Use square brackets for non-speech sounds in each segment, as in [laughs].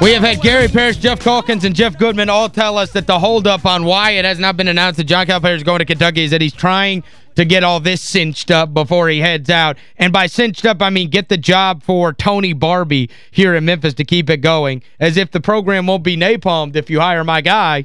We have had Gary Parrish, Geoff Calkins, and Jeff Goodman all tell us that the holdup on why it has not been announced that John Calipari is going to Kentucky is that he's trying to get all this cinched up before he heads out. And by cinched up, I mean get the job for Tony Barbee here in Memphis to keep it going, as if the program won't be napalmed if you hire my guy.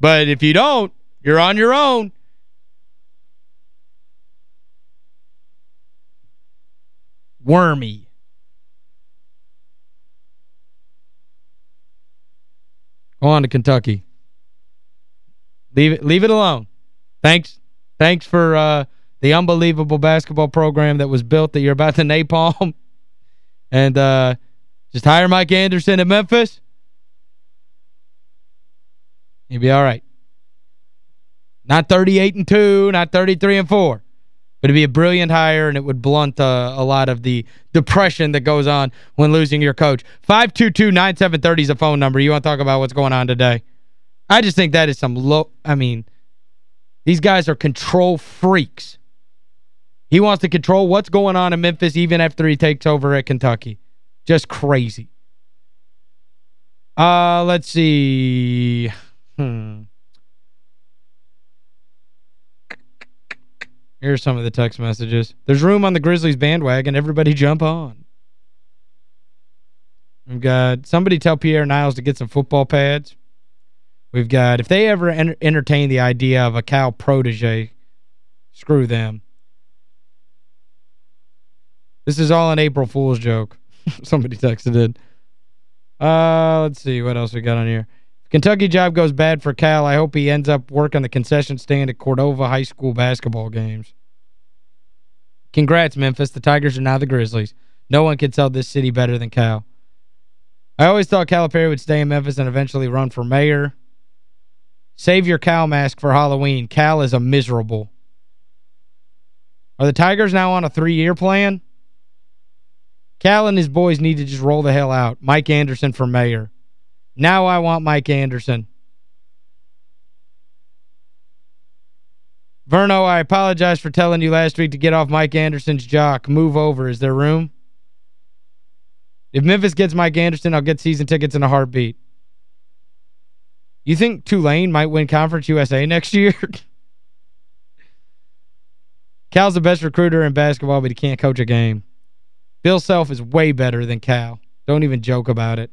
But if you don't, you're on your own. Wormy. Go on to Kentucky. Leave it leave it alone. Thanks thanks for uh, the unbelievable basketball program that was built that you're about to [laughs] napalm. and uh, just hire Mike Anderson at Memphis. You'll be all right. Not 38 and 2, not 33 and 4. But it'd be a brilliant hire, and it would blunt uh, a lot of the depression that goes on when losing your coach. 522-9730 is a phone number. You want to talk about what's going on today? I just think that is some low... I mean, these guys are control freaks. He wants to control what's going on in Memphis even after he takes over at Kentucky. Just crazy. Uh, let's see. Hmm. Here's some of the text messages. There's room on the Grizzlies bandwagon. Everybody jump on. We've got somebody tell Pierre Niles to get some football pads. We've got, if they ever enter entertain the idea of a Cal protege, screw them. This is all an April Fool's joke. [laughs] somebody texted it. Uh, let's see what else we got on here. Kentucky job goes bad for Cal. I hope he ends up working the concession stand at Cordova High School basketball games. Congrats, Memphis. The Tigers are now the Grizzlies. No one can sell this city better than Cal. I always thought Calipari would stay in Memphis and eventually run for mayor. Save your Cal mask for Halloween. Cal is a miserable. Are the Tigers now on a three-year plan? Cal and his boys need to just roll the hell out. Mike Anderson for mayor. Now I want Mike Anderson. Verno, I apologize for telling you last week to get off Mike Anderson's jock. Move over. Is there room? If Memphis gets Mike Anderson, I'll get season tickets in a heartbeat. You think Tulane might win Conference USA next year? [laughs] Cal's the best recruiter in basketball, but he can't coach a game. Bill Self is way better than Cal. Don't even joke about it.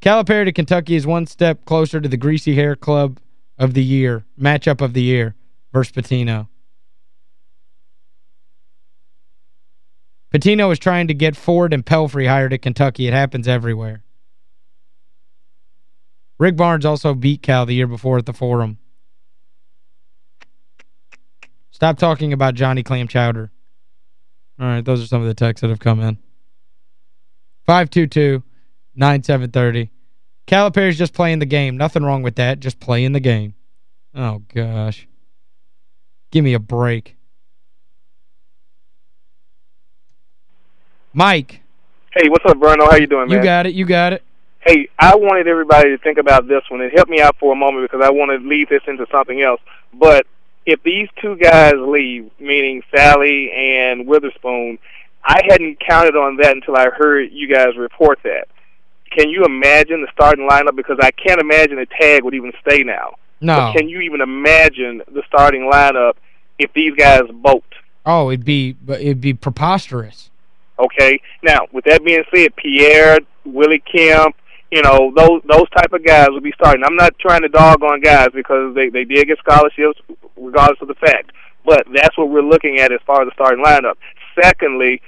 Calipari to Kentucky is one step closer to the Greasy Hair Club of the year, matchup of the year versus Pitino. Pitino is trying to get Ford and Pelphrey hired at Kentucky. It happens everywhere. Rick Barnes also beat Cal the year before at the Forum. Stop talking about Johnny Clam Chowder. All right, those are some of the texts that have come in. 522 9730. Calipari's just playing the game. Nothing wrong with that. Just playing the game. Oh, gosh. Give me a break. Mike. Hey, what's up, Verno? How you doing, man? You got it. You got it. Hey, I wanted everybody to think about this one. It helped me out for a moment because I want to lead this into something else. But if these two guys leave, meaning Sallie and Witherspoon, I hadn't counted on that until I heard you guys report that. Can you imagine the starting lineup? Because I can't imagine a tag would even stay now. No. But can you even imagine the starting lineup if these guys bolt? Oh, it'd be it'd be preposterous. Okay. Now, with that being said, Pierre, Willie Kemp, you know, those those type of guys would be starting. I'm not trying to dog on guys because they they did get scholarships regardless of the fact. But that's what we're looking at as far as the starting lineup. Secondly,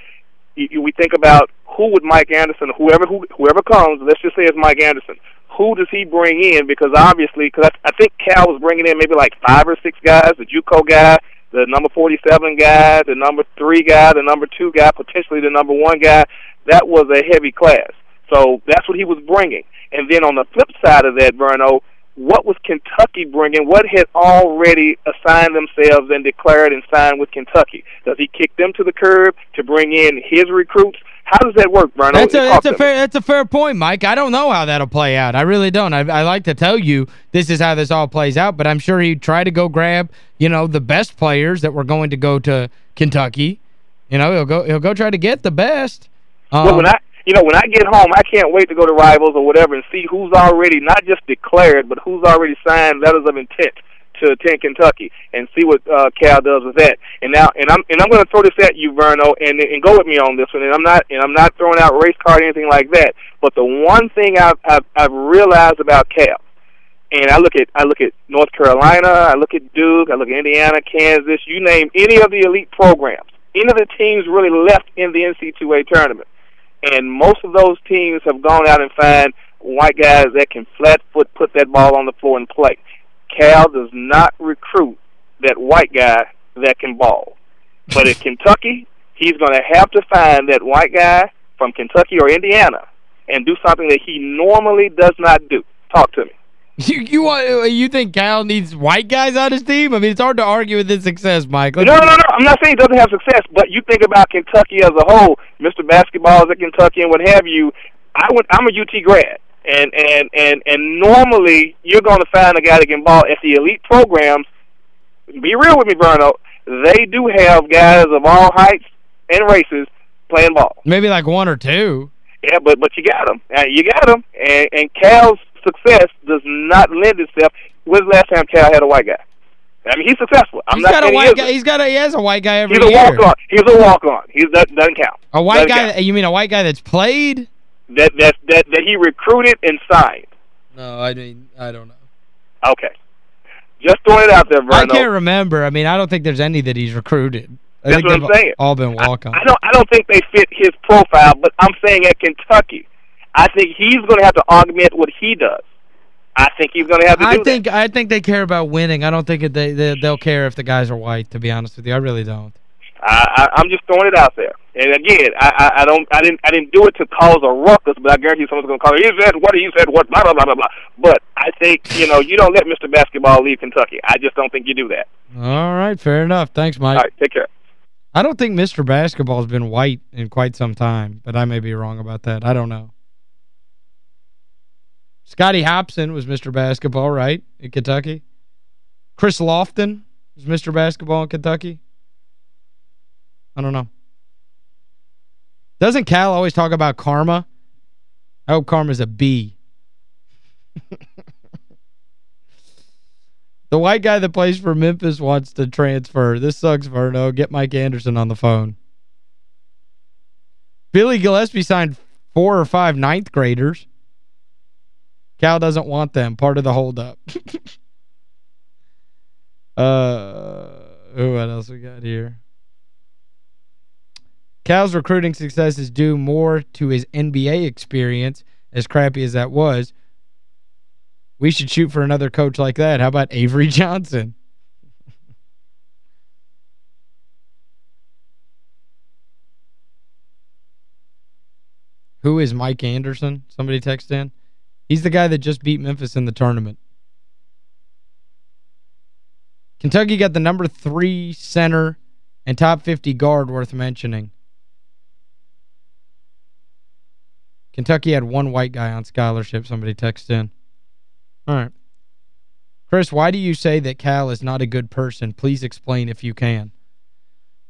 you, we think about who would Mike Anderson, whoever who, whoever comes, let's just say it's Mike Anderson. Who does he bring in? Because obviously, because I, I think Cal was bringing in maybe like five or six guys, the JUCO guy, the number 47 guy, the number three guy, the number two guy, potentially the number one guy. That was a heavy class. So that's what he was bringing. And then on the flip side of that, Verno, what was Kentucky bringing? What had already assigned themselves and declared and signed with Kentucky? Does he kick them to the curb to bring in his recruits? How does that work, Verno? That's a, that's a fair that's a fair point, Mike. I don't know how that'll play out. I really don't. I, I like to tell you this is how this all plays out, but I'm sure he'd try to go grab, you know, the best players that were going to go to Kentucky. You know, he'll go he'll go try to get the best. Um, well, when I you know, when I get home, I can't wait to go to Rivals or whatever and see who's already not just declared, but who's already signed letters of intent to attend Kentucky and see what uh, Cal does with that. And now, and I'm and I'm going to throw this at you, Verno, and and go with me on this one. And I'm not and I'm not throwing out race card or anything like that. But the one thing I've I've, I've realized about Cal, and I look at I look at North Carolina, I look at Duke, I look at Indiana, Kansas, you name any of the elite programs, any of the teams really left in the NC2A tournament, and most of those teams have gone out and found white guys that can flat foot put that ball on the floor and play. Cal does not recruit that white guy that can ball. But at [laughs] Kentucky, he's going to have to find that white guy from Kentucky or Indiana and do something that he normally does not do. Talk to me. You you want you think Cal needs white guys on his team? I mean, it's hard to argue with his success, Mike. Let's no, no, no. I'm not saying he doesn't have success, but you think about Kentucky as a whole, Mr. Basketball is at Kentucky and what have you. I went I'm a UT grad and and and and normally you're going to find a guy that can ball at the elite programs. Be real with me, Verno. They do have guys of all heights and races playing ball. Maybe like one or two. Yeah, but but you got them. Uh, you got them. And and Cal's success does not lend itself. When's the last time Cal had a white guy? I mean, he's successful. I'm he's not got a white guy. He's got a he has a white guy every he's year. He's a walk on. He's a walk on. He's that doesn't count. A white doesn't guy. Count. You mean a white guy that's played? that that that that he recruited and signed? No, I mean I don't know. Okay. Just throwing it out there, Verno. I can't remember. I mean, I don't think there's any that he's recruited. I That's what I'm saying. all been walk-on. I, I, don't I don't think they fit his profile, but I'm saying at Kentucky, I think he's going to have to augment what he does. I think he's going to have to I think that. I think they care about winning. I don't think they, they they'll care if the guys are white, to be honest with you. I really don't. I, I, I'm just throwing it out there. And again, I, I, I don't, I didn't, I didn't do it to cause a ruckus, but I guarantee someone's going to call. He said what? He said what? Blah blah blah blah blah. But I think you know you don't let Mr. Basketball leave Kentucky. I just don't think you do that. All right, fair enough. Thanks, Mike. All right, take care. I don't think Mr. Basketball's been white in quite some time, but I may be wrong about that. I don't know. Scotty Hopson was Mr. Basketball, right, in Kentucky? Chris Lofton was Mr. Basketball in Kentucky? I don't know. Doesn't Cal always talk about karma? I hope karma's a B. [laughs] the white guy that plays for Memphis wants to transfer. This sucks, Verno. Get Mike Anderson on the phone. Billy Gillispie signed four or five ninth graders. Cal doesn't want them. Part of the holdup. [laughs] uh, what else we got here? Cal's recruiting success is due more to his NBA experience, as crappy as that was. We should shoot for another coach like that. How about Avery Johnson? [laughs] Who is Mike Anderson? Somebody text in. He's the guy that just beat Memphis in the tournament. Kentucky got the number three center and top 50 guard worth mentioning. Kentucky had one white guy on scholarship, somebody texted in. All right. Chris, why do you say that Cal is not a good person? Please explain if you can.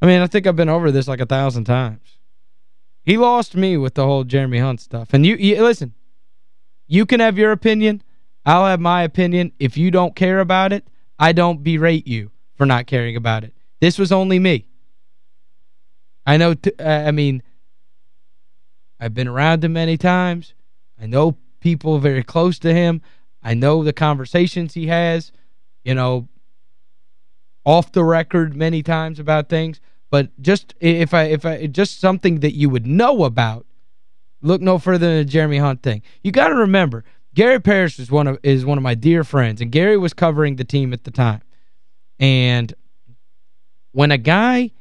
I mean, I think I've been over this like a thousand times. He lost me with the whole Jeremy Hunt stuff. And you, you listen, you can have your opinion. I'll have my opinion. If you don't care about it, I don't berate you for not caring about it. This was only me. I know, uh, I mean, I've been around him many times. I know people very close to him. I know the conversations he has, you know, off the record many times about things. But just if I if I just something that you would know about, look no further than the Jeremy Hunt thing. You got to remember, Gary Parrish is one of is one of my dear friends, and Gary was covering the team at the time. And when a guy,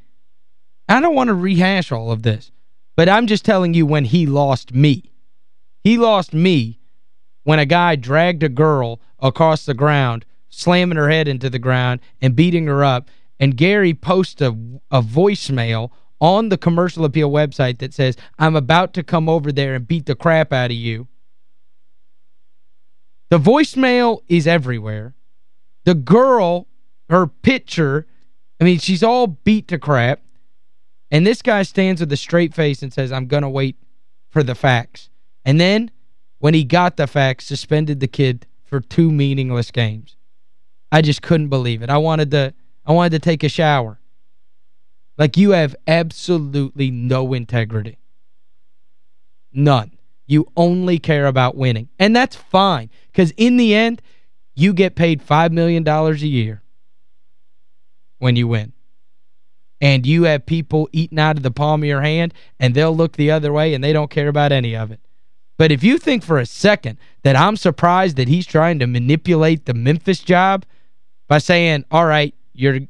I don't want to rehash all of this, but I'm just telling you when he lost me. He lost me when a guy dragged a girl across the ground, slamming her head into the ground and beating her up. And Gary posts a, a voicemail on the commercial appeal website that says, I'm about to come over there and beat the crap out of you. The voicemail is everywhere. The girl, her picture, I mean, she's all beat to crap. And this guy stands with a straight face and says, I'm going to wait for the facts. And then, when he got the facts, suspended the kid for two meaningless games. I just couldn't believe it. I wanted to I wanted to take a shower. Like, you have absolutely no integrity. None. You only care about winning. And that's fine, because in the end, you get paid $5 million a year when you win. And you have people eating out of the palm of your hand, and they'll look the other way, and they don't care about any of it. But if you think for a second that I'm surprised that he's trying to manipulate the Memphis job by saying, all right, you're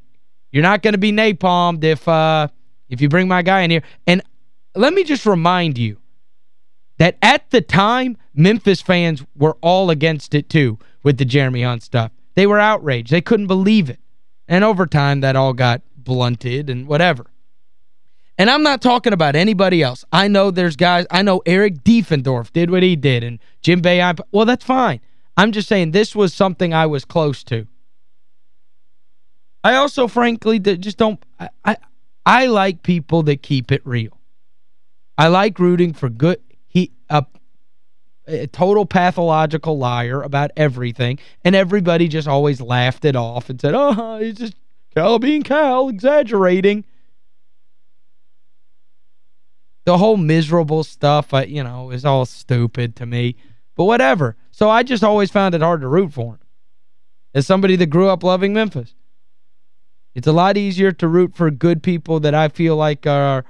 you're not going to be napalmed if uh if you bring my guy in here. And let me just remind you that at the time, Memphis fans were all against it too with the Jeremy Hunt stuff. They were outraged. They couldn't believe it. And over time, that all got blunted and whatever. And I'm not talking about anybody else. I know there's guys, I know Eric Diefendorf did what he did, and Jim Bay, well, that's fine. I'm just saying this was something I was close to. I also, frankly, just don't, I, I, I like people that keep it real. I like rooting for good, he, a, a total pathological liar about everything, and everybody just always laughed it off and said, oh, he's just Cal being Cal, exaggerating. The whole miserable stuff, uh, you know, is all stupid to me. But whatever. So I just always found it hard to root for him. As somebody that grew up loving Memphis. It's a lot easier to root for good people that I feel like are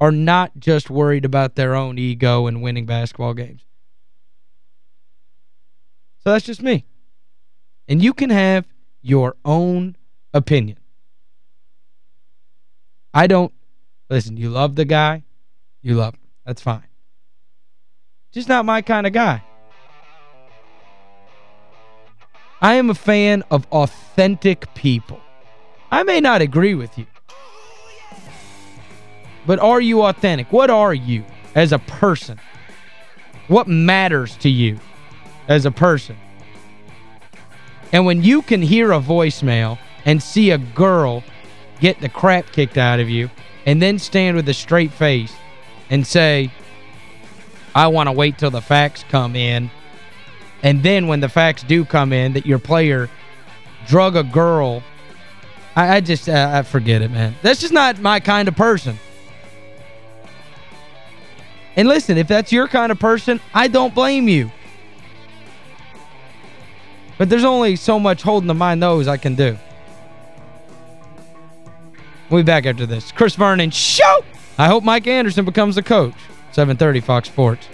are not just worried about their own ego and winning basketball games. So that's just me. And you can have your own opinion. I don't, listen, you love the guy, you love him. That's fine. Just not my kind of guy. I am a fan of authentic people. I may not agree with you. But are you authentic? What are you as a person? What matters to you as a person? And when you can hear a voicemail and see a girl get the crap kicked out of you and then stand with a straight face and say, I want to wait till the facts come in, and then when the facts do come in that your player drug a girl, I, I just, uh, I forget it, man. That's just not my kind of person. And listen, if that's your kind of person, I don't blame you. But there's only so much holding to my nose I can do. We'll be back after this. Chris Vernon, show! I hope Mike Anderson becomes the coach. 730 Fox Sports.